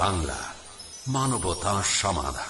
বাংলা মানবতা সমাধান।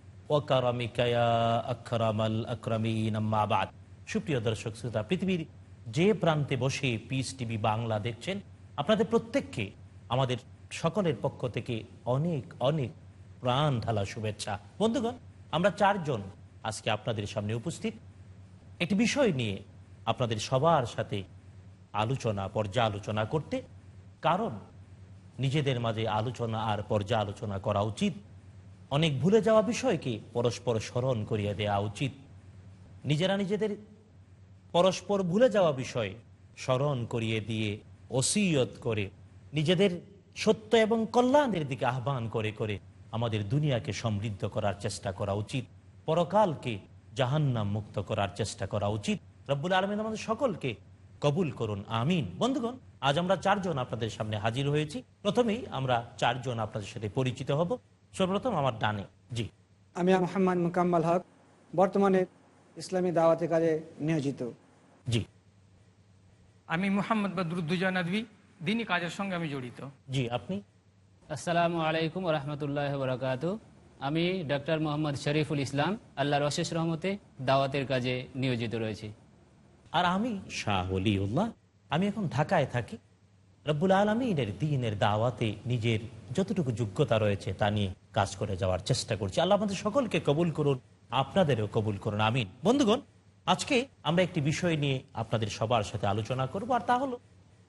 সুপ্রিয় দর্শক শ্রোতা, পৃথিবীর যে প্রান্তে বসে পিস টিভি বাংলা দেখছেন, আপনাদের প্রত্যেককে আমাদের সকলের পক্ষ থেকে অনেক অনেক প্রাণ ঢালা শুভেচ্ছা। বন্ধুগণ, আমরা চারজন আজকে আপনাদের সামনে উপস্থিত। একটি বিষয় নিয়ে আপনাদের সবার সাথে আলোচনা, পর্যালোচনা করতে, কারণ নিজেদের মাঝে আলোচনা আর পর্যালোচনা করা উচিত। অনেক ভুলে যাওয়া বিষয়কে পরস্পর স্মরণ করিয়ে দেওয়া উচিত। নিজেরা নিজেদের পরস্পর ভুলে যাওয়া বিষয় স্মরণ করিয়ে দিয়ে ওসিয়ত করে, নিজেদের সত্য এবং কল্যাণের দিকে আহ্বান করে করে আমাদের দুনিয়াকে সমৃদ্ধ করার চেষ্টা করা উচিত। পরকালকে জাহান্নাম মুক্ত করার চেষ্টা করা উচিত। রব্বুল আলমিন আমাদের সকলকে কবুল করুন, আমিন। বন্ধুগণ, আজ আমরা চারজন আপনাদের সামনে হাজির হয়েছি। প্রথমেই আমরা চারজন আপনাদের সাথে পরিচিত হব। সর্বপ্রথম আমার ডানে জি। আমি মোহাম্মদ মুকাম্মাল হক বর্তমানে ইসলামী দাওয়াতের কাজে নিয়োজিত। জি। আমি মোহাম্মদ বদরুদ্দুজা নদী দিনই কাজের সঙ্গে আমি জড়িত। জি আপনি? আসসালামু আলাইকুম রহমতুল্লাহ বরকাত আমি ডক্টর মোহাম্মদ শরীফুল ইসলাম আল্লাহর অশেষ রহমতে দাওয়াতের কাজে নিয়োজিত রয়েছি। আর আমি শাহ উল্লাহ আমি এখন ঢাকায় থাকি। রব্বুল আলমিনের দিনের দাওয়াতে নিজের যতটুকু যোগ্যতা রয়েছে তা নিয়ে কাজ করে যাওয়ার চেষ্টা করছি। আল্লাহ আমাদের সকলকে কবুল করুন, আপনাদেরও কবুল করুন, আমিন। বন্ধুগণ, আজকে আমরা একটি বিষয় নিয়ে আপনাদের সবার সাথে আলোচনা করব, আর তা হলো,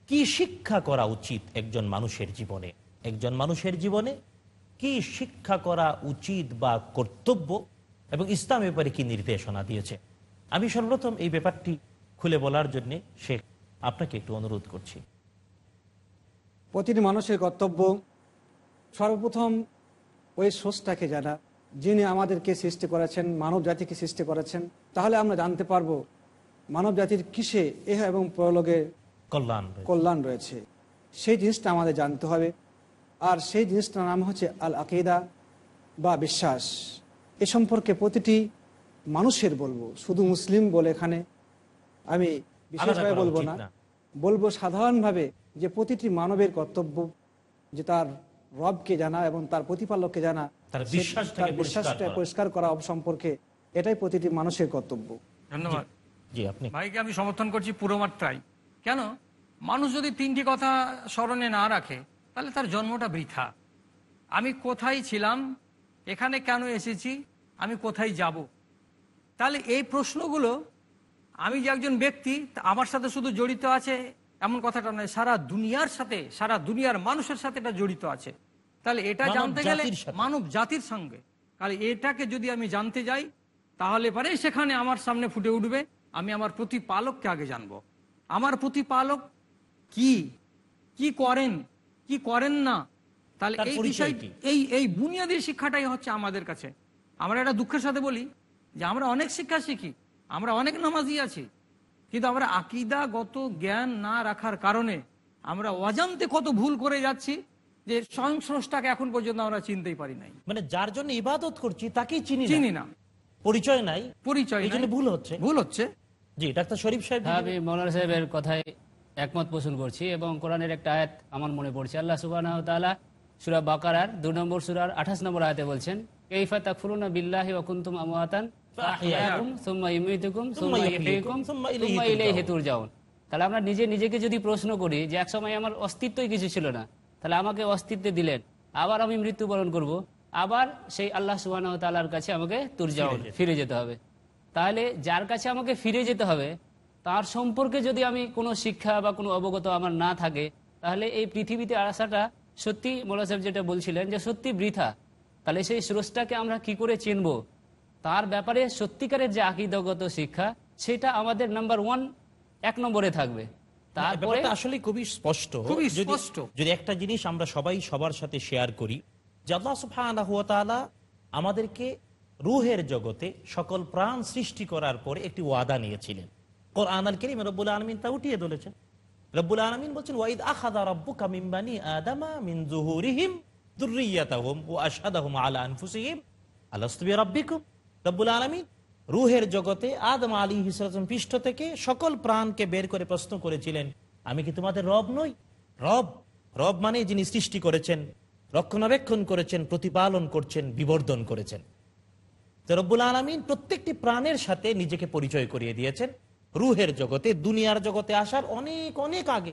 কি শিক্ষা করা উচিত একজন মানুষের জীবনে? একজন মানুষের জীবনে কি শিক্ষা করা উচিত বা কর্তব্য এবং ইসলাম ব্যাপারে কি নির্দেশনা দিয়েছে? আমি সর্বপ্রথম এই ব্যাপারটি খুলে বলার জন্যে শেখ আপনাকে একটু অনুরোধ করছি। প্রতিটি মানুষের কর্তব্য সর্বপ্রথম ওই সোর্সটাকে জানা যিনি আমাদেরকে সৃষ্টি করেছেন মানব জাতিকে সৃষ্টি করেছেন তাহলে আমরা জানতে পারব মানব জাতির কিসে এহ এবং প্রলোগে কল্যাণ কল্যাণ রয়েছে। সেই জিনিসটা আমাদের জানতে হবে। আর সেই জিনিসটার নাম হচ্ছে আল আকিদা বা বিশ্বাস। এ সম্পর্কে প্রতিটি মানুষের বলব শুধু মুসলিম বলে এখানে আমি বিশেষভাবে বলব না। বলব সাধারণভাবে যে প্রতিটি মানবের কর্তব্য যে তার রবকে জানা এবং তার প্রতিপালককে জানা তার বিশ্বাসটা করা। পরিষ্কার করা সম্পর্কে এটাই প্রতিটি মানুষের কর্তব্য। ধন্যবাদ। জি আপনি। ভাইকে আমি সমর্থন করছি পুরো মাত্রায় কেন? মানুষ যদি তিনটি কথা স্মরণে না রাখে তাহলে তার জন্মটা বৃথা। আমি কোথায় ছিলাম? এখানে কেন এসেছি? আমি কোথায় যাব? তাহলে এই প্রশ্নগুলো আমি যে একজন ব্যক্তি তা আমার সাথে শুধু জড়িত আছে এমন কথাটা নয় সারা দুনিয়ার সাথে সারা দুনিয়ার মানুষের সাথে এটা জড়িত আছে। তাহলে এটা জানতে গেলে মানব জাতির সঙ্গে। তাহলে এটাকে যদি আমি জানতে যাই তাহলে পরে সেখানে আমার সামনে ফুটে উঠবে আমি আমার প্রতিপালককে আগে জানব। আমার প্রতিপালক কি? কি করেন? কি করেন না? তাহলে এই বিষয়টি এই এই বুনিয়াদী শিক্ষাটাই হচ্ছে আমাদের কাছে। আমরা এটা দুঃখের সাথে বলি যে আমরা অনেক শিক্ষা শিখি আমরা অনেক নামাজি আছি কিন্তু আমরা আকিদাগত জ্ঞান না রাখার কারণে আমরা অজান্তে কত ভুল করে যাচ্ছি যে স্বয়ং স্রষ্টাকে এখন পর্যন্ত আমরা চিনতেই পারি নাই। মানে যার জন্য ইবাদত করছি তাকেই চিনি চিনি না। পরিচয় নাই। পরিচয় এই জন্য ভুল হচ্ছে। ভুল হচ্ছে। জি ডাক্তার শরীফ সাহেব হ্যাঁ আমি মৌলানা সাহেবের কথায় একমত পোষণ করছি এবং কোরআনের একটা আয়াত আমার মনে পড়ছে। আল্লাহ সুবাহ তাআলা সুরা বাকারার দু নম্বর সুরার আঠাশ নম্বর আয়াতে বলছেন কেইফা তাকফুরুনা বিল্লাহি ওয়া কুনতুম তাহলে আমরা নিজে নিজেকে যদি প্রশ্ন করি যে এক সময় আমার অস্তিত্বই কিছু ছিল না তাহলে আমাকে অস্তিত্বে দিলেন আবার আমি মৃত্যুবরণ করব আবার সেই আল্লাহ সুবাহ তালার কাছে আমাকে তুরজাউন ফিরে যেতে হবে। তাহলে যার কাছে আমাকে ফিরে যেতে হবে তার সম্পর্কে যদি আমি কোনো শিক্ষা বা কোনো অবগত আমার না থাকে তাহলে এই পৃথিবীতে আসাটা সত্যি মোলা সাহেব যেটা বলছিলেন যে সত্যি বৃথা। তাহলে সেই স্রোতটাকে আমরা কি করে চিনব? তার ব্যাপারে সত্যিকারের যে আকিদগত শিক্ষা সেটা আমাদের নাম্বার ওয়ান এক নম্বরে থাকবে। তারপরে আসলে খুবই স্পষ্ট। খুবই যদি- স্পষ্ট। যদি একটা জিনিস আমরা সবাই সবার সাথে শেয়ার করি যে আল্লাহ সুবহানাহু আমাদেরকে রুহের জগতে সকল প্রাণ সৃষ্টি করার পরে একটি ওয়াদা নিয়েছিলেন। কোরআন আল কারীম রব্বুল আলামিন তা উঠিয়ে ধরেছেন রব্বুল আলামিন বলছেন ওয়াইদ আখাযা রাব্বুকা বানি আদামা মিন যুহুরিহিম যুররিয়াতাহুম ওয়া আশহাদাহুম আলা আনফুসিহিম আলাস্তু বিরাব্বিকুম রব্বুল আলামিন রুহের জগতে আদম আলী হিসেম পৃষ্ঠ থেকে সকল প্রাণকে বের করে প্রশ্ন করেছিলেন, আমি কি তোমাদের রব নই? রব রব মানে যিনি সৃষ্টি করেছেন, রক্ষণাবেক্ষণ করেছেন, প্রতিপালন করছেন, বিবর্ধন করেছেন। তো রব্বুল আলমিন প্রত্যেকটি প্রাণের সাথে নিজেকে পরিচয় করিয়ে দিয়েছেন। রুহের জগতে, দুনিয়ার জগতে আসার অনেক অনেক আগে।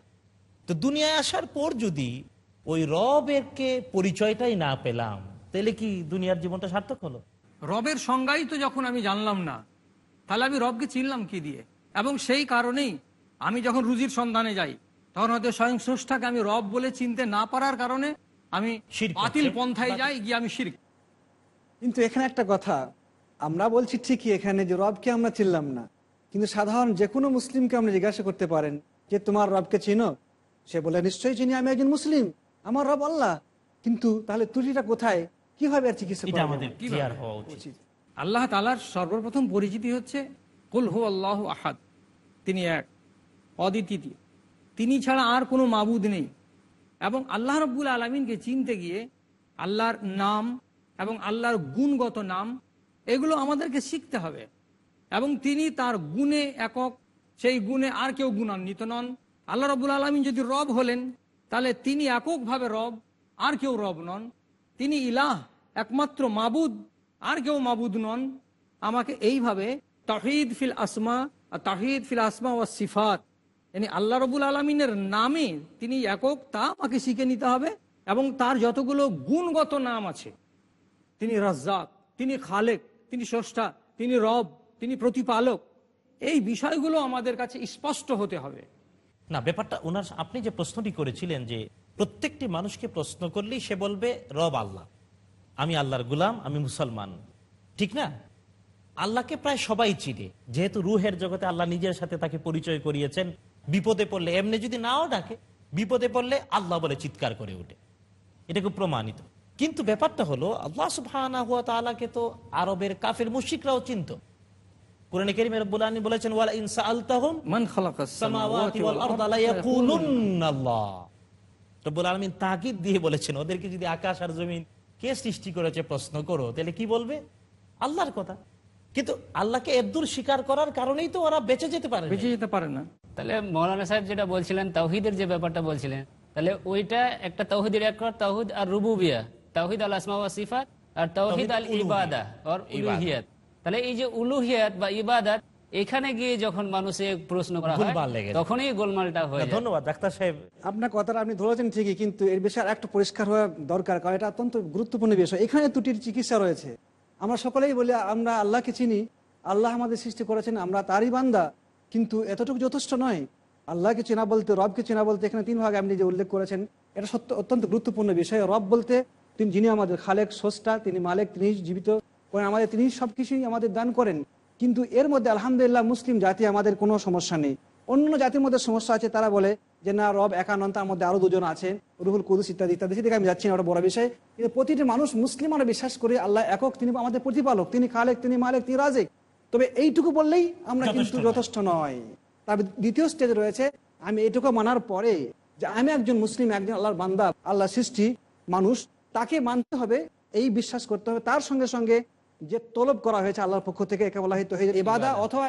তো দুনিয়ায় আসার পর যদি ওই রবেরকে পরিচয়টাই না পেলাম, তাহলে কি দুনিয়ার জীবনটা সার্থক হলো? রবের সংজ্ঞাই তো যখন আমি জানলাম না তাহলে আমি রবকে চিনলাম কি দিয়ে? এবং সেই কারণেই আমি যখন রুজির সন্ধানে যাই তখন হয়তো স্বয়ং স্রষ্টাকে আমি রব বলে চিনতে না পারার কারণে আমি বাতিল পন্থায় যাই গিয়ে আমি শির কিন্তু এখানে একটা কথা আমরা বলছি ঠিকই এখানে যে রবকে আমরা চিনলাম না কিন্তু সাধারণ যে কোনো মুসলিমকে আমরা জিজ্ঞাসা করতে পারেন যে তোমার রবকে চিনো? সে বলে নিশ্চয়ই চিনি আমি একজন মুসলিম আমার রব আল্লাহ কিন্তু তাহলে ত্রুটিটা কোথায়? কীভাবে আর চিকিৎসা এটা আমাদের ক্লিয়ার হওয়া উচিত। আল্লাহ তালার সর্বপ্রথম পরিচিতি হচ্ছে কুল হু আল্লাহ আহাদ। তিনি এক অদ্বিতীয়। তিনি ছাড়া আর কোনো মাবুদ নেই। এবং আল্লাহ রব্বুল আলমিনকে চিনতে গিয়ে আল্লাহর নাম এবং আল্লাহর গুণগত নাম এগুলো আমাদেরকে শিখতে হবে। এবং তিনি তার গুণে একক সেই গুণে আর কেউ গুণান্বিত নন। আল্লাহ রব্বুল আলমিন যদি রব হলেন তাহলে তিনি এককভাবে রব আর কেউ রব নন। তিনি ইলাহ, একমাত্র মাবুদ, আর কেউ মাবুদ নন। আমাকে এইভাবে তাহিদ ফিল আসমা তাহিদ ফিল আসমা ও সিফাত। yani আল্লাহ রবুল আলমিনের নামে তিনি একক, তা আমাকে শিখে নিতে হবে। এবং তার যতগুলো গুণগত নাম আছে, তিনি রাজ্জাক, তিনি খালেক, তিনি স্রষ্টা, তিনি রব, তিনি প্রতিপালক, এই বিষয়গুলো আমাদের কাছে স্পষ্ট হতে হবে। না, ব্যাপারটা ওনার আপনি যে প্রশ্নটি করেছিলেন যে প্রত্যেকটি মানুষকে প্রশ্ন করলেই সে বলবে রব আল্লাহ। আমি আল্লাহর গুলাম আমি মুসলমান। ঠিক না? আল্লাহকে প্রায় সবাই চিনে। যেহেতু রুহের জগতে আল্লাহ নিজের সাথে তাকে পরিচয় করিয়েছেন বিপদে পড়লে এমনি যদি নাও ডাকে বিপদে পড়লে আল্লাহ বলে চিৎকার করে ওঠে। এটা খুব প্রমাণিত। কিন্তু ব্যাপারটা হলো আল্লাহ সুবহানাহু ওয়া তাআলাকে তো আরবের কাফের মুশিকরাও চিনত। কোরআন কারীমে রব্বুল আলামিন বলেছেন ওয়ালা ইন সাআলতাহুম মান খালাকাস সামাওয়াতি ওয়াল আরদা লা ইয়াকুলুন্না আল্লাহ রব্বুল আলামিন তাকিদ দিয়ে বলেছেন ওদেরকে যদি আকাশ আর জমিন কে সৃষ্টি করেছে প্রশ্ন করো তাহলে কি বলবে? আল্লাহর কথা। কিন্তু আল্লাহকে এদ্দুর স্বীকার করার কারণেই তো ওরা বেঁচে যেতে পারে বেঁচে যেতে পারে না। তাহলে মৌলানা সাহেব যেটা বলছিলেন তাহিদের যে ব্যাপারটা বলছিলেন তাহলে ওইটা একটা তাওহিদের এক তাওহিদ আর রুবুবিয়া তাহিদ আল আসমা ওয়া সিফাত আর তাওহিদ আল ইবাদা আর উলুহিয়াত। তাহলে এই যে উলুহিয়াত বা ইবাদাত এখানে গিয়ে যখন মানুষে প্রশ্ন করা হয়। তখনই গোলমালটা হয়ে ধন্যবাদ ডাক্তার সাহেব। আপনার কথাটা আপনি ধরেছেন ঠিকই কিন্তু এর বিষয়ে আর একটু পরিষ্কার হওয়া দরকার কারণ এটা অত্যন্ত গুরুত্বপূর্ণ বিষয়। এখানে ত্রুটির চিকিৎসা রয়েছে। আমরা সকলেই বলি আমরা আল্লাহকে চিনি আল্লাহ আমাদের সৃষ্টি করেছেন আমরা তারই বান্দা কিন্তু এতটুকু যথেষ্ট নয়। আল্লাহকে চেনা বলতে রবকে চেনা বলতে এখানে তিন ভাগে আপনি যে উল্লেখ করেছেন এটা সত্য অত্যন্ত গুরুত্বপূর্ণ বিষয়। রব বলতে তিনি যিনি আমাদের খালেক স্রষ্টা তিনি মালেক তিনি জীবিত করেন আমাদের তিনি সবকিছুই আমাদের দান করেন। কিন্তু এর মধ্যে আলহামদুলিল্লাহ মুসলিম জাতি আমাদের কোনো সমস্যা নেই। অন্য জাতির মধ্যে সমস্যা আছে তারা বলে যে না রব একানন তার মধ্যে আরও দুজন আছেন রুহুল কুদুস ইত্যাদি ইত্যাদি। সেদিকে আমি যাচ্ছি না ওটা বড় বিষয়। কিন্তু প্রতিটি মানুষ মুসলিম আমরা বিশ্বাস করি আল্লাহ একক তিনি আমাদের প্রতিপালক তিনি খালেক তিনি মালেক তিনি রাজেক। তবে এইটুকু বললেই আমরা কিন্তু যথেষ্ট নয়। তবে দ্বিতীয় স্টেজ রয়েছে আমি এইটুকু মানার পরে যে আমি একজন মুসলিম একজন আল্লাহর বান্দা আল্লাহ সৃষ্টি মানুষ তাকে মানতে হবে এই বিশ্বাস করতে হবে। তার সঙ্গে সঙ্গে যে তলব করা হয়েছে আল্লাহর পক্ষ থেকে একে বলা হয় তহিদ ইবাদা অথবা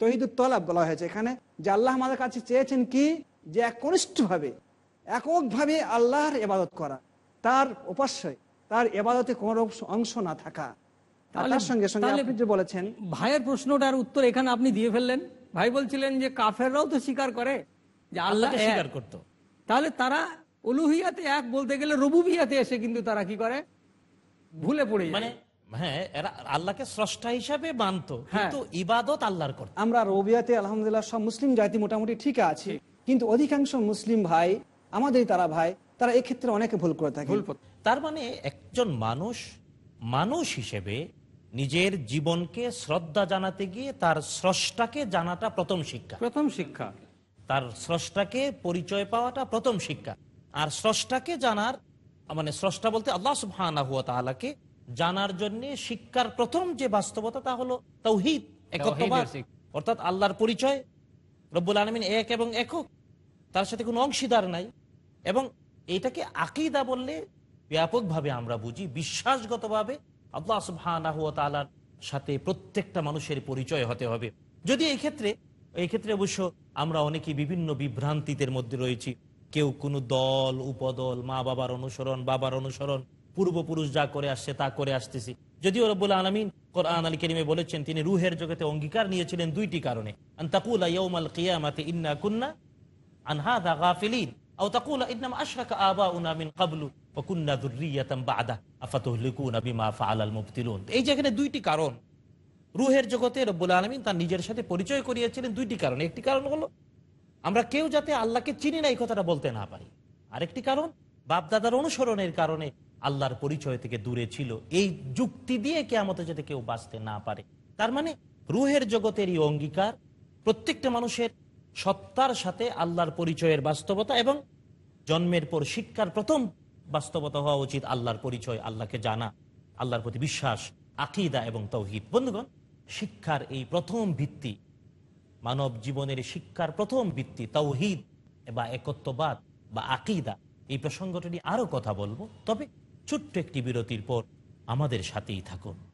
তহিদুল তলাব বলা হয়েছে। এখানে যে আল্লাহ আমাদের কাছে চেয়েছেন কি? যে একনিষ্ঠভাবে এককভাবে আল্লাহর এবাদত করা তার উপাস্যই তার এবাদতে কোনো অংশ না থাকা। তার সঙ্গে সঙ্গে আপনি যে বলেছেন ভাইয়ের প্রশ্নটার উত্তর এখানে আপনি দিয়ে ফেললেন। ভাই বলছিলেন যে কাফেররাও তো স্বীকার করে যে আল্লাহ স্বীকার করতো। তাহলে তারা উলুহিয়াতে এক বলতে গেলে রবুবিয়াতে এসে কিন্তু তারা কি করে? ভুলে পড়ে যায়। মানে হ্যাঁ এরা আল্লাহকে স্রষ্টা হিসাবে মানতো হ্যাঁ। কিন্তু ইবাদত আল্লাহর করতো। আমরা রবিয়াতে আলহামদুলিল্লাহ সব মুসলিম জাতি মোটামুটি ঠিক আছে। কিন্তু অধিকাংশ মুসলিম ভাই আমাদের তারা ভাই তারা এক্ষেত্রে অনেকে ভুল করে থাকে। তার মানে একজন মানুষ মানুষ হিসেবে নিজের জীবনকে শ্রদ্ধা জানাতে গিয়ে তার স্রষ্টাকে জানাটা প্রথম শিক্ষা। প্রথম শিক্ষা। তার স্রষ্টাকে পরিচয় পাওয়াটা প্রথম শিক্ষা। আর স্রষ্টাকে জানার মানে স্রষ্টা বলতে আল্লাহ সুবহানাহু ওয়া তাআলাকে জানার জন্য শিক্ষার প্রথম যে বাস্তবতা তা হলো একত্ববাদ। অর্থাৎ আল্লাহর পরিচয় রব্বুল আলমিন এক এবং একক। তার সাথে কোনো অংশীদার নাই। এবং এটাকে আকিদা বললে ব্যাপকভাবে আমরা বুঝি বিশ্বাসগতভাবে আল্লাহ ওয়া সাথে প্রত্যেকটা মানুষের পরিচয় হতে হবে। যদি এই ক্ষেত্রে এই ক্ষেত্রে অবশ্য আমরা অনেকে বিভিন্ন বিভ্রান্তিদের মধ্যে রয়েছি। কেউ কোনো দল উপদল মা বাবার অনুসরণ বাবার অনুসরণ পূর্বপুরুষ যা করে আসছে, তা করে আসতেছি। যদিও রব আলমিন কোরআন আলী কেরিমে বলেছেন, তিনি রুহের জগতে অঙ্গীকার নিয়েছিলেন দুইটি কারণে। এই যেখানে দুইটি কারণ, রুহের জগতে তার নিজের সাথে পরিচয় দুইটি কারণে। একটি কারণ হলো, আমরা কেউ যাতে আল্লাহকে চিনি না, এই কথাটা বলতে না পারি। আরেকটি কারণ, বাপদাদার অনুসরণের কারণে আল্লাহর পরিচয় থেকে দূরে ছিল। এই যুক্তি দিয়ে কেয়ামতে যাতে কেউ বাঁচতে না পারে। তার মানে রুহের জগতের এই অঙ্গীকার প্রত্যেকটা মানুষের সত্তার সাথে আল্লাহর পরিচয়ের বাস্তবতা এবং জন্মের পর শিক্ষার প্রথম বাস্তবতা হওয়া উচিত আল্লাহর পরিচয়, আল্লাহকে জানা, আল্লাহর প্রতি বিশ্বাস, আকিদা এবং তৌহিদ। বন্ধুগণ, শিক্ষার এই প্রথম ভিত্তি, মানব জীবনের শিক্ষার প্রথম ভিত্তি তৌহিদ বা একত্ববাদ বা আকিদা, এই প্রসঙ্গটি নিয়ে আরও কথা বলব। তবে ছোট্ট একটি বিরতির পর আমাদের সাথেই থাকুন।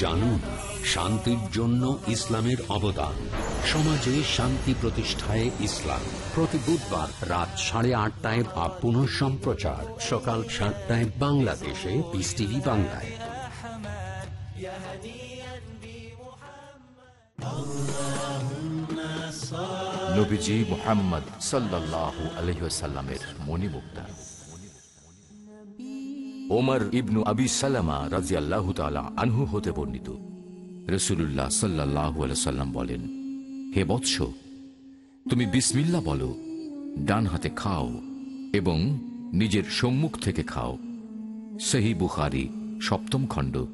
জানুন, শান্তির জন্য ইসলামের অবদান। সমাজে শান্তি প্রতিষ্ঠায় ইসলাম। প্রতি বুধবার রাত সাড়ে আটটায় বা পুনঃ সম্প্রচার। সকাল সাতটায় বাংলাদেশে পিস টিভি বাংলায়। নবীজি মোহাম্মদ সাল্লাহ আলহ্লামের মণিমুক্তা। ওমর ইবনু আবি সালামা রাজি আল্লাহ আনহু হতে বর্ণিত। রসুল্লাহ সাল্লাহ সাল্লাম বলেন, হে বৎস, তুমি বিসমিল্লা বলো ডান হাতে খাও এবং নিজের সম্মুখ থেকে খাও। সেহি বুখারি, সপ্তম খণ্ড,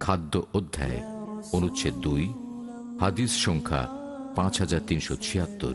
খাদ্য অধ্যায়, অনুচ্ছেদ দুই, হাদিস সংখ্যা পাঁচ হাজার তিনশো ছিয়াত্তর।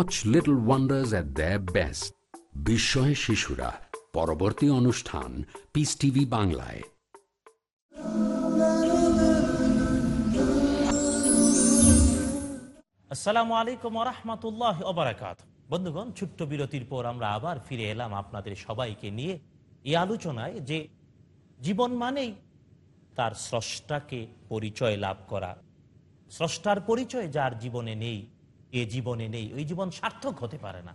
watch little wonders at the best বিস্ময় শিশুরা, পরবর্তী অনুষ্ঠান পিস টিভি বাংলায়। আসসালামু আলাইকুম রহমতুল্লাহ অবরাকাত বন্ধুগণ, ছোট্ট বিরতির পর আমরা আবার ফিরে এলাম আপনাদের সবাইকে নিয়ে এই আলোচনায় যে জীবন মানেই তার স্রষ্টাকে পরিচয় লাভ করা। স্রষ্টার পরিচয় যার জীবনে নেই এ জীবনে নেই ওই জীবন সার্থক হতে পারে না।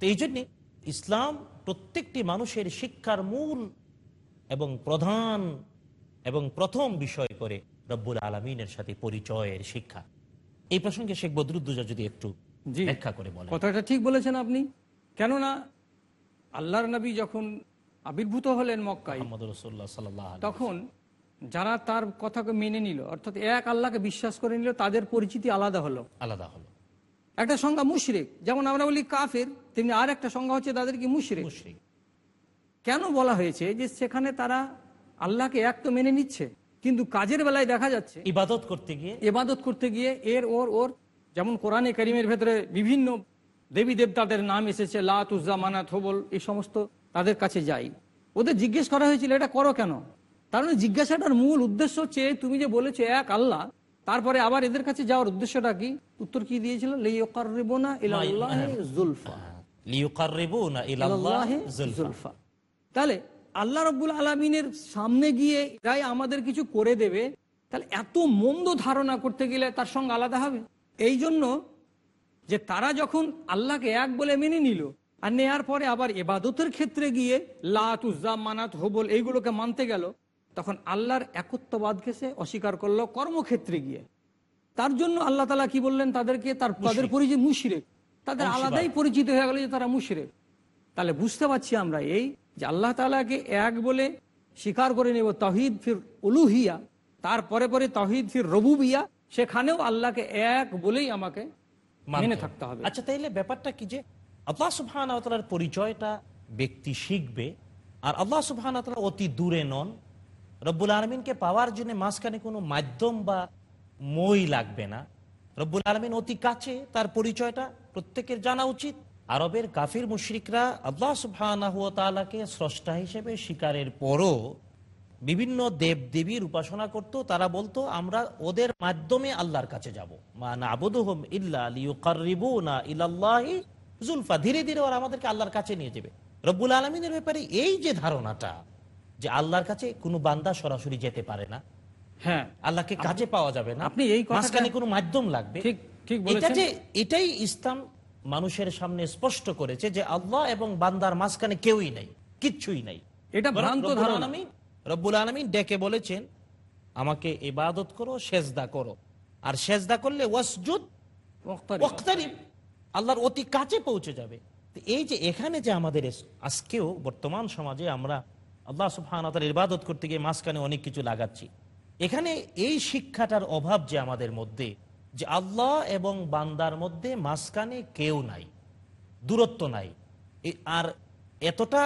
তো এই জন্যে ইসলাম প্রত্যেকটি মানুষের শিক্ষার মূল এবং প্রধান এবং প্রথম বিষয় করে রব্বুল আলমিনের সাথে পরিচয়ের শিক্ষা। এই প্রসঙ্গে শেখ বদরুদ্দুজা যদি একটু ব্যাখ্যা করে বলেন। কথাটা ঠিক বলেছেন আপনি। কেননা আল্লাহর নবী যখন আবির্ভূত হলেন মক্কায় তখন যারা তার কথাকে মেনে নিল অর্থাৎ এক আল্লাহকে বিশ্বাস করে নিল তাদের পরিচিতি আলাদা হলো। আলাদা হলো। একটা সংজ্ঞা মুশরিক। যেমন আমরা বলি কাফের তেমনি আর একটা সংজ্ঞা হচ্ছে তাদেরকে মুশরিক। মুশরিক। কেন বলা হয়েছে যে সেখানে তারা আল্লাহকে এক তো মেনে নিচ্ছে কিন্তু কাজের বেলায় দেখা যাচ্ছে ইবাদত করতে গিয়ে এবাদত করতে গিয়ে এর ওর ওর যেমন কোরআনে করিমের ভেতরে বিভিন্ন দেবী দেবতাদের নাম এসেছে লাত উজ্জা মানাত হবল এই সমস্ত তাদের কাছে যাই। ওদের জিজ্ঞেস করা হয়েছিল এটা করো কেন? তার মানে জিজ্ঞাসাটার মূল উদ্দেশ্য হচ্ছে তুমি যে বলেছ এক আল্লাহ তারপরে আবার এদের কাছে যাওয়ার উদ্দেশ্যটা কি? উত্তর কি দিয়েছিল। জুলফা। তাহলে আল্লাহ রব্বুল আলমিনের সামনে গিয়ে এরাই আমাদের কিছু করে দেবে তাহলে এত মন্দ ধারণা করতে গেলে তার সঙ্গে আলাদা হবে। এই জন্য যে তারা যখন আল্লাহকে এক বলে মেনে নিল আর নেয়ার পরে আবার এবাদতের ক্ষেত্রে গিয়ে লাত উজ্জাম মানাত হবল এইগুলোকে মানতে গেল তখন আল্লাহর একত্ববাদকে সে অস্বীকার করল কর্মক্ষেত্রে গিয়ে। তার জন্য আল্লাহ তালা কি বললেন? তাদেরকে তার তাদের পরিচয় মুশিরেক। তাদের আলাদাই পরিচিত হয়ে গেল যে তারা মুশিরেক। তাহলে বুঝতে পারছি আমরা এই যে আল্লাহ তালাকে এক বলে স্বীকার করে নেব তহিদ ফির উলুহিয়া তারপরে পরে তহিদ ফির রবুবিয়া সেখানেও আল্লাহকে এক বলেই আমাকে মেনে থাকতে হবে। আচ্ছা তাইলে ব্যাপারটা কি যে আল্লাহ সুবহান পরিচয়টা ব্যক্তি শিখবে আর আল্লাহ সুবহান অতি দূরে নন। রব্বুল আলমিনকে পাওয়ার জন্য মাঝখানে কোনো মাধ্যম বা মই লাগবে না। রব্বুল আলমিন অতি কাছে তার পরিচয়টা প্রত্যেকের জানা উচিত। আরবের কাফির মুশরিকরা আল্লাহ সুবহানাকে স্রষ্টা হিসেবে স্বীকারের পরও বিভিন্ন দেব দেবীর উপাসনা করত। তারা বলতো, আমরা ওদের মাধ্যমে আল্লাহর কাছে যাব। মানে আবুদুহম ইল্লা লিউকাররিবুনা ইলাল্লাহি জুলফা। ধীরে ধীরে ওরা আমাদেরকে আল্লাহর কাছে নিয়ে যাবে। রব্বুল আলমিনের ব্যাপারে এই যে ধারণাটা যে আল্লাহর কাছে কোনো বান্দা সরাসরি যেতে পারে না। হ্যাঁ। আল্লাহকে কাছে পাওয়া যাবে না। আপনি এই মাঝখানে কোনো মাধ্যম লাগবে। ঠিক ঠিক এটা যে এটাই ইসলাম মানুষের সামনে স্পষ্ট করেছে যে আল্লাহ এবং বান্দার মাঝখানে কেউই নাই কিচ্ছুই নাই। এটা ভ্রান্ত ধারণা। আলামিন রব্বুল আলমিন ডেকে বলেছেন আমাকে ইবাদত করো সেজদা করো। আর সেজদা করলে ওয়াসজুদ। ওয়াক্তারিব। আল্লাহর অতি কাছে পৌঁছে যাবে। এই যে এখানে যে আমাদের আজকেও বর্তমান সমাজে আমরা আল্লাহ সুবহান ইবাদত করতে গিয়ে মাঝখানে অনেক কিছু লাগাচ্ছি। এখানে এই শিক্ষাটার অভাব যে আমাদের মধ্যে, যে আল্লাহ এবং বান্দার মধ্যে মাঝখানে কেউ নাই, দূরত্ব নাই আর এতটা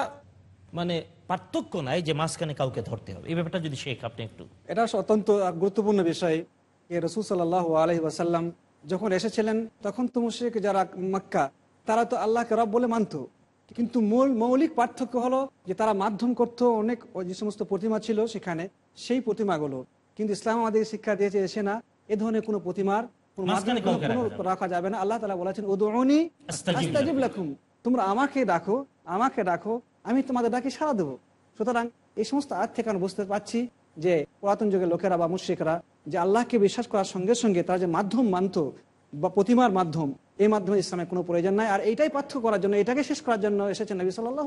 মানে পার্থক্য নাই যে মাঝখানে কাউকে ধরতে হবে। এই ব্যাপারটা যদি শেখ, আপনি একটু এটা অত্যন্ত গুরুত্বপূর্ণ বিষয় রসুল সাল্লাহ আলহি ওয়াসাল্লাম যখন এসেছিলেন, তখন তো মুশ্রিক যারা মক্কা, তারা তো আল্লাহকে রব বলে মানত। কিন্তু মূল মৌলিক পার্থক্য হলো যে তারা মাধ্যম করত অনেক যে সমস্ত প্রতিমা ছিল সেখানে সেই প্রতিমাগুলো। কিন্তু ইসলাম আমাদের শিক্ষা দিয়েছে এসে না এ ধরনের কোনো প্রতিমার রাখা যাবে না। আল্লাহ তালা বলেছেন উদৌনি আস্তাজিব তোমরা আমাকে ডাকো আমাকে ডাকো আমি তোমাদের ডাকে সাড়া দেবো। সুতরাং এই সমস্ত আয়াত থেকে আমরা বুঝতে পারছি যে পুরাতন যুগের লোকেরা বা মুশ্রিকরা যে আল্লাহকে বিশ্বাস করার সঙ্গে সঙ্গে তারা যে মাধ্যম মানত বা প্রতিমার মাধ্যম এই মাধ্যমে ইসলামের কোনো প্রয়োজন নাই। আর এইটাই পার্থক্য করার জন্য এটাকে শেষ করার জন্য এসেছেন নবী সাল্লাহ।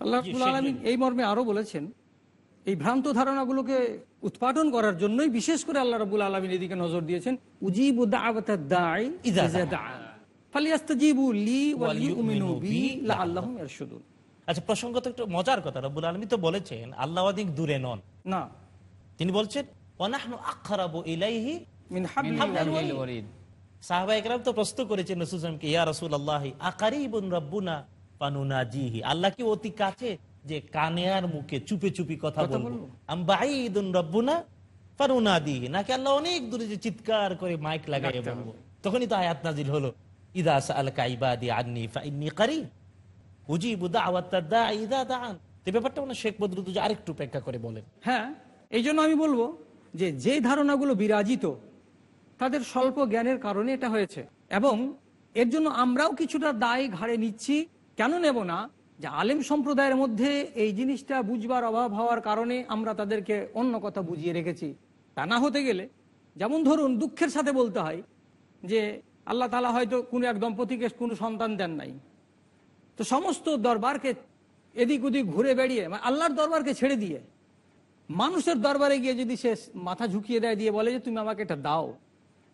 আল্লাহ এই মর্মে আরও বলেছেন এই ভ্রান্ত ধারণাগুলোকে উৎপাদন করার জন্যই বিশেষ করে আল্লাহ রাবুল আলমিন এদিকে নজর দিয়েছেন আচ্ছা প্রসঙ্গ তো একটু মজার কথা রব্বুল আলমী তো বলেছেন আল্লাহ দূরে নন। না। তিনি বলছেন সাহাবা একরাম তো প্রশ্ন করেছেন ইয়া রসুল আল্লাহি আকারিবুন রব্বুনা পানুনাজিহি আল্লাহ কি অতি কাছে যে কানে আর মুখে চুপে চুপি কথা বলব? রব্বুনা পানুনাদিহি নাকি আল্লাহ অনেক দূরে যে চিৎকার করে মাইক লাগাই বলব? তখনই তো আয়াত নাজিল হলো ইদা সাআলাকা ইবাদি আন্নি ফাইন্নি কারিব উজিবু দাওয়াতাদ দাঈ ইদা দাআন। তো ব্যাপারটা মানে শেখ বদরুদ্দোজা আরেকটু অপেক্ষা করে বলেন। হ্যাঁ এই জন্য আমি বলব যে যে ধারণাগুলো বিরাজিত তাদের স্বল্প জ্ঞানের কারণে এটা হয়েছে। এবং এর জন্য আমরাও কিছুটা দায় ঘাড়ে নিচ্ছি। কেন নেব না? যে আলেম সম্প্রদায়ের মধ্যে এই জিনিসটা বুঝবার অভাব হওয়ার কারণে আমরা তাদেরকে অন্য কথা বুঝিয়ে রেখেছি। তা না হতে গেলে, যেমন ধরুন দুঃখের সাথে বলতে হয় যে আল্লাহ তালা হয়তো কোনো এক দম্পতিকে কোনো সন্তান দেন নাই। তো সমস্ত দরবারকে এদিক ওদিক ঘুরে বেড়িয়ে মানে আল্লাহর দরবারকে ছেড়ে দিয়ে, মানুষের দরবারে গিয়ে যদি সে মাথা ঝুঁকিয়ে দেয়, দিয়ে বলে যে তুমি আমাকে এটা দাও।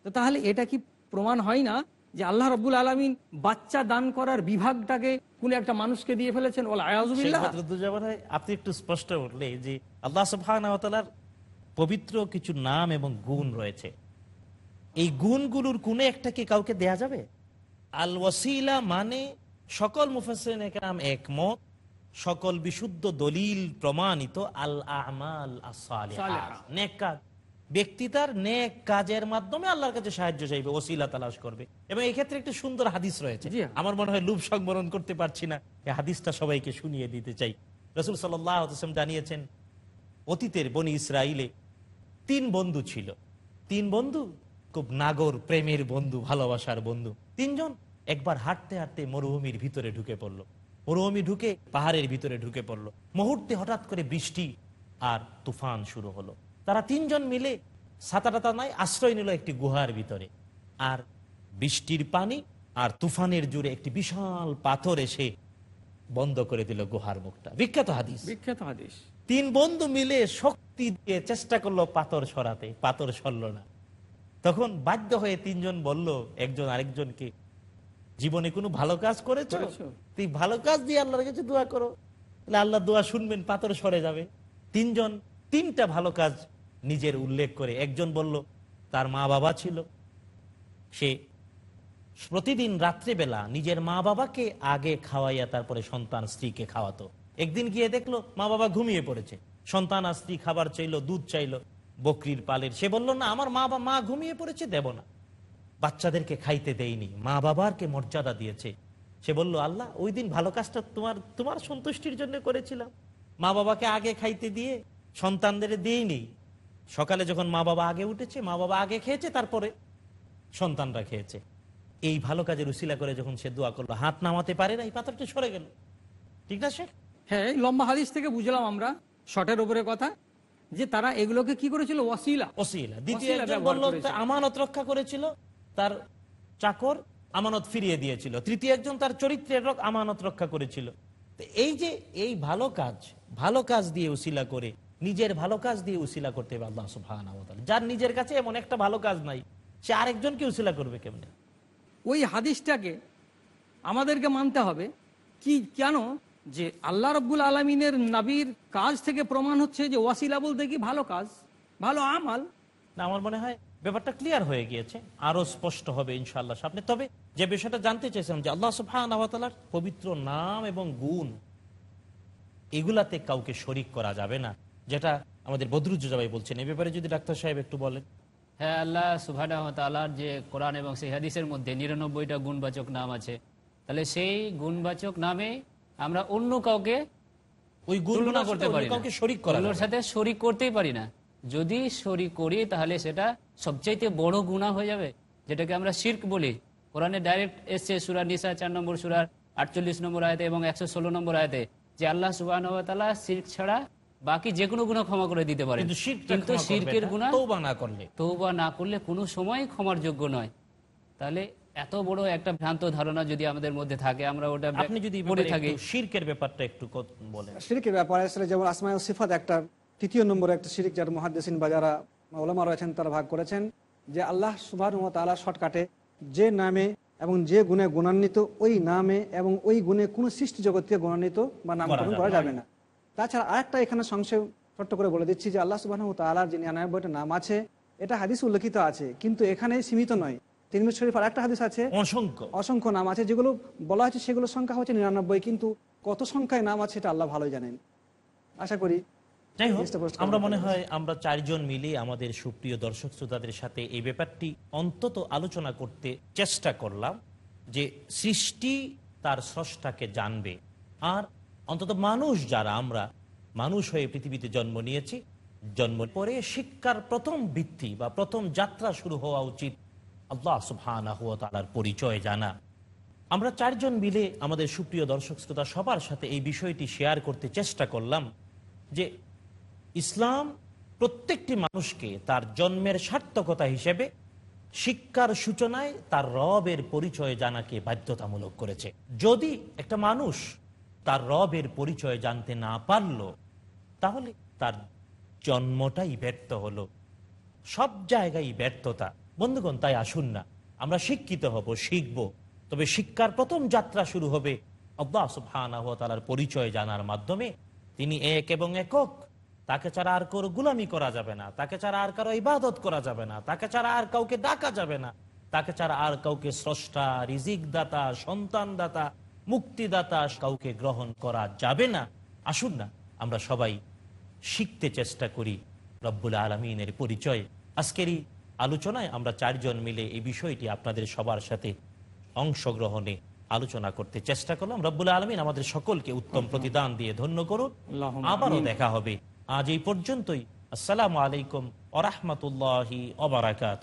তো তাহলে এটা কি প্রমাণ হয় না যে আল্লাহ রব্বুল আলমিন বাচ্চা দান করার বিভাগটাকে কোন একটা মানুষকে দিয়ে ফেলেছেন? আপনি একটু স্পষ্ট বললে যে আল্লাহ সুবহানাহু পবিত্র কিছু নাম এবং গুণ রয়েছে। এই গুণগুলোর কোনে একটা কি কাউকে দেয়া যাবে? আল ওয়াসিলা মানে সকল মুফাসসিরিন একরাম একমত সকল বিশুদ্ধ দলিল প্রমাণিত আল আমাল সালিহা। নেক কাজ। ব্যক্তি তার নেক কাজের মাধ্যমে আল্লাহর কাছে সাহায্য চাইবে ওসিলা তালাশ করবে। এবং এই ক্ষেত্রে একটি সুন্দর হাদিস রয়েছে। হ্যাঁ। আমার মনে হয় লুপ সংবরণ করতে পারছি না। এই হাদিসটা সবাইকে শুনিয়ে দিতে চাই। রসুল সাল্লাম জানিয়েছেন অতীতের বনি ইসরায়েলে তিন বন্ধু ছিল। তিন বন্ধু খুব নাগর প্রেমের বন্ধু ভালোবাসার বন্ধু। তিনজন একবার হাঁটতে হাঁটতে মরুভূমির ভিতরে ঢুকে পড়ল। মরুভূমি ঢুকে পাহাড়ের ভিতরে ঢুকে পড়ল। মুহূর্তে হঠাৎ করে বৃষ্টি আর তুফান শুরু হলো। তারা তিনজন মিলে সাঁতারাতা নাই আশ্রয় নিল একটি গুহার ভিতরে। আর বৃষ্টির পানি আর তুফানের জুড়ে একটি বিশাল পাথর এসে বন্ধ করে দিল গুহার মুখটা। বিখ্যাত হাদিস। বিখ্যাত হাদিস। তিন বন্ধু মিলে শক্তি দিয়ে চেষ্টা করল পাথর সরাতে পাথর সরল না। তখন বাধ্য হয়ে তিনজন বলল একজন আরেকজনকে জীবনে কোনো ভালো কাজ করেছ? করেছ? তুই ভালো কাজ দিয়ে আল্লাহর কাছে দোয়া করো। তাহলে আল্লাহ দোয়া শুনবেন পাথর সরে যাবে। তিনজন তিনটা ভালো কাজ নিজের উল্লেখ করে একজন বলল, তার মা বাবা ছিল। সে প্রতিদিন রাত্রেবেলা নিজের মা বাবাকে আগে খাওয়াইয়া তারপরে সন্তান স্ত্রীকে খাওয়াতো। একদিন গিয়ে দেখল মা বাবা ঘুমিয়ে পড়েছে। সন্তান আর স্ত্রী খাবার চাইলো, দুধ চাইলো, বকরির পালের। সে বলল, না, আমার মা বা, মা ঘুমিয়ে পড়েছে, দেব না। বাচ্চাদেরকে খাইতে দেয়নি, মা বাবারকে মর্যাদা দিয়েছে। সে বলল, আল্লাহ, ওই দিন ভালো কাজটা তোমার তোমার সন্তুষ্টির জন্য করেছিলাম। মা বাবাকে আগে খাইতে দিয়ে সন্তানদের দিইনি সকালে যখন মা বাবা আগে উঠেছে মা বাবা আগে খেয়েছে তারপরে সন্তানরা খেয়েছে। এই ভালো কাজের উসিলা করে যখন সে দোয়া করল হাত নামাতে পারে না এই পাথরটা সরে গেল। ঠিক না শেখ? হ্যাঁ এই লম্বা হাদিস থেকে বুঝলাম আমরা শটের উপরে কথা যে তারা এগুলোকে কি করেছিল? ওসিলা দ্বিতীয় ওসিলা ব্যবহার বলল। আমানত রক্ষা করেছিল তার চাকর আমানত ফিরিয়ে দিয়েছিল। তৃতীয় একজন তার চরিত্রের রক- আমানত রক্ষা করেছিল। এই যে এই ভালো কাজ ভালো কাজ দিয়ে উসিলা করে নিজের ভালো কাজ দিয়ে উসিলা করতে হবে আল্লাহ ওয়া যার নিজের কাছে এমন একটা ভালো কাজ নাই সে আরেকজনকে উসিলা করবে কেমনে? ওই হাদিসটাকে আমাদেরকে মানতে হবে কি কেন? যে আল্লাহ রব্বুল আলমিনের নাবির কাজ থেকে প্রমাণ হচ্ছে যে ওয়াসিলা বলতে কি ভালো কাজ ভালো আমাল। না আমার মনে হয় ব্যাপারটা ক্লিয়ার হয়ে গিয়েছে আরও স্পষ্ট হবে ইনশাল্লাহ সামনে। তবে যে বিষয়টা জানতে চাইছিলাম যে আল্লাহ ওয়া পবিত্র নাম এবং গুণ এগুলাতে কাউকে শরিক করা যাবে না। যেটা আমাদের বদরুজ্জাবাই বলছেন। এই ব্যাপারে যদি ডাক্তার সাহেব একটু বলেন। হ্যাঁ আল্লাহ ওয়া তাআলার যে কোরআন এবং সেই হাদিসের মধ্যে নিরানব্বইটা গুণবাচক নাম আছে। তাহলে সেই গুণবাচক নামে আমরা অন্য কাউকে ওই তুলনা করতে পারি কাউকে শরিক করা ওগুলোর যাবে। না। সাথে শরিক করতেই পারি না। যদি শরিক করি তাহলে সেটা সবচাইতে বড় গুণা হয়ে যাবে যেটাকে আমরা শির্ক বলি। কোরআনে ডাইরেক্ট এসছে সুরা নিসা চার নম্বর সুরার আটচল্লিশ নম্বর আয়তে এবং একশো ষোলো নম্বর আয়তে যে আল্লাহ সুবাহ তালা শির্ক ছাড়া বাকি যে কোনো গুণা ক্ষমা করে দিতে পারে কিন্তু শির্কের গুণা তওবা না করলে। তৌবা না করলে কোনো সময় ক্ষমার যোগ্য নয়। তাহলে এত বড় একটা ভ্রান্ত ধারণা যদি আমাদের মধ্যে থাকে আমরা ওটা আপনি যদি পড়ে থাকি। শিরকের ব্যাপারটা একটু বলেন। শিরিকের ব্যাপারে আসলে যেমন আসমায় সিফাত একটা তৃতীয় নম্বরে একটা শিরিক যার মহাদ্দেসিন বা যারা ওলামা রয়েছেন তারা ভাগ করেছেন যে আল্লাহ সুবাহ তালা শর্টকাটে যে নামে এবং যে গুণে গুণান্বিত ওই নামে এবং ওই গুণে কোনো সৃষ্টি জগৎকে গুণান্বিত বা নামকরণ করা যাবে না। তাছাড়া আরেকটা এখানে সংশয় ছোট্ট করে বলে দিচ্ছি যে আল্লাহ সুবাহ তালার যে নিরানব্বইটা নাম আছে এটা হাদিস উল্লেখিত আছে কিন্তু এখানে সীমিত নয়। তিরমিজ শরীফ আর একটা হাদিস আছে অসংখ্য। অসংখ্য নাম আছে যেগুলো বলা হয়েছে সেগুলো সংখ্যা হচ্ছে নিরানব্বই কিন্তু কত সংখ্যায় নাম আছে এটা আল্লাহ ভালোই জানেন। আশা করি যাই হোক আমরা মনে হয় আমরা চারজন মিলে আমাদের সুপ্রিয় দর্শক শ্রোতাদের সাথে এই ব্যাপারটি অন্তত আলোচনা করতে চেষ্টা করলাম যে সৃষ্টি তার স্রষ্টাকে জানবে আর অন্তত মানুষ যারা, আমরা মানুষ হয়ে পৃথিবীতে জন্ম নিয়েছি জন্ম পরে শিক্ষার প্রথম ভিত্তি বা প্রথম যাত্রা শুরু হওয়া উচিত। আল্লাহ সুবহানার পরিচয় জানা। আমরা চারজন মিলে আমাদের সুপ্রিয় দর্শক শ্রোতা সবার সাথে এই বিষয়টি শেয়ার করতে চেষ্টা করলাম যে ইসলাম প্রত্যেকটি মানুষকে তার জন্মের সার্থকতা হিসেবে, শিক্ষার সূচনায় তার রবের পরিচয় জানাকে বাধ্যতামূলক করেছে। যদি একটা মানুষ তার রবের পরিচয় জানতে না পারল, তাহলে তার জন্মটাই ব্যর্থ হলো। সব জায়গায় ব্যর্থতা। বন্ধুগণ, তাই আসুন না। আমরা শিক্ষিত হব, শিখব। তবে শিক্ষার প্রথম যাত্রা শুরু হবে ওয়া পরিচয় জানার মাধ্যমে। তিনি এক এবং একক। তাকে ছাড়া আর কারও গুলামি করা যাবে না। তাকে ছাড়া আর কারও ইবাদত করা যাবে না। তাকে ছাড়া আর কাউকে ডাকা যাবে না। তাকে ছাড়া আর কাউকে স্রষ্টা রিজিক দাতা সন্তান দাতা মুক্তিদাতা কাউকে গ্রহণ করা যাবে না। আসুন না আমরা সবাই শিখতে চেষ্টা করি রব্বুল আলমিনের পরিচয়। আজকের এই আলোচনায় আমরা চারজন মিলে এই বিষয়টি আপনাদের সবার সাথে অংশগ্রহণে আলোচনা করতে চেষ্টা করলাম। রব্বুল আলমিন আমাদের সকলকে উত্তম প্রতিদান দিয়ে ধন্য করুন। আবারও দেখা হবে। আজ এই পর্যন্তই। আসসালামু আলাইকুম ওরহমতুল্লাহি ওবরাকাত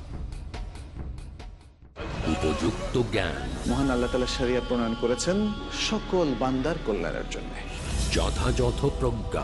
উপযুক্ত জ্ঞান মহান আল্লাহ তালা সারিয়া প্রণয়ন করেছেন সকল বান্দার কল্যাণের জন্য। যথাযথ প্রজ্ঞা।